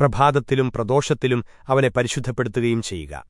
പ്രഭാതത്തിലും പ്രദോഷത്തിലും അവനെ പരിശുദ്ധപ്പെടുത്തുകയും ചെയ്യുക.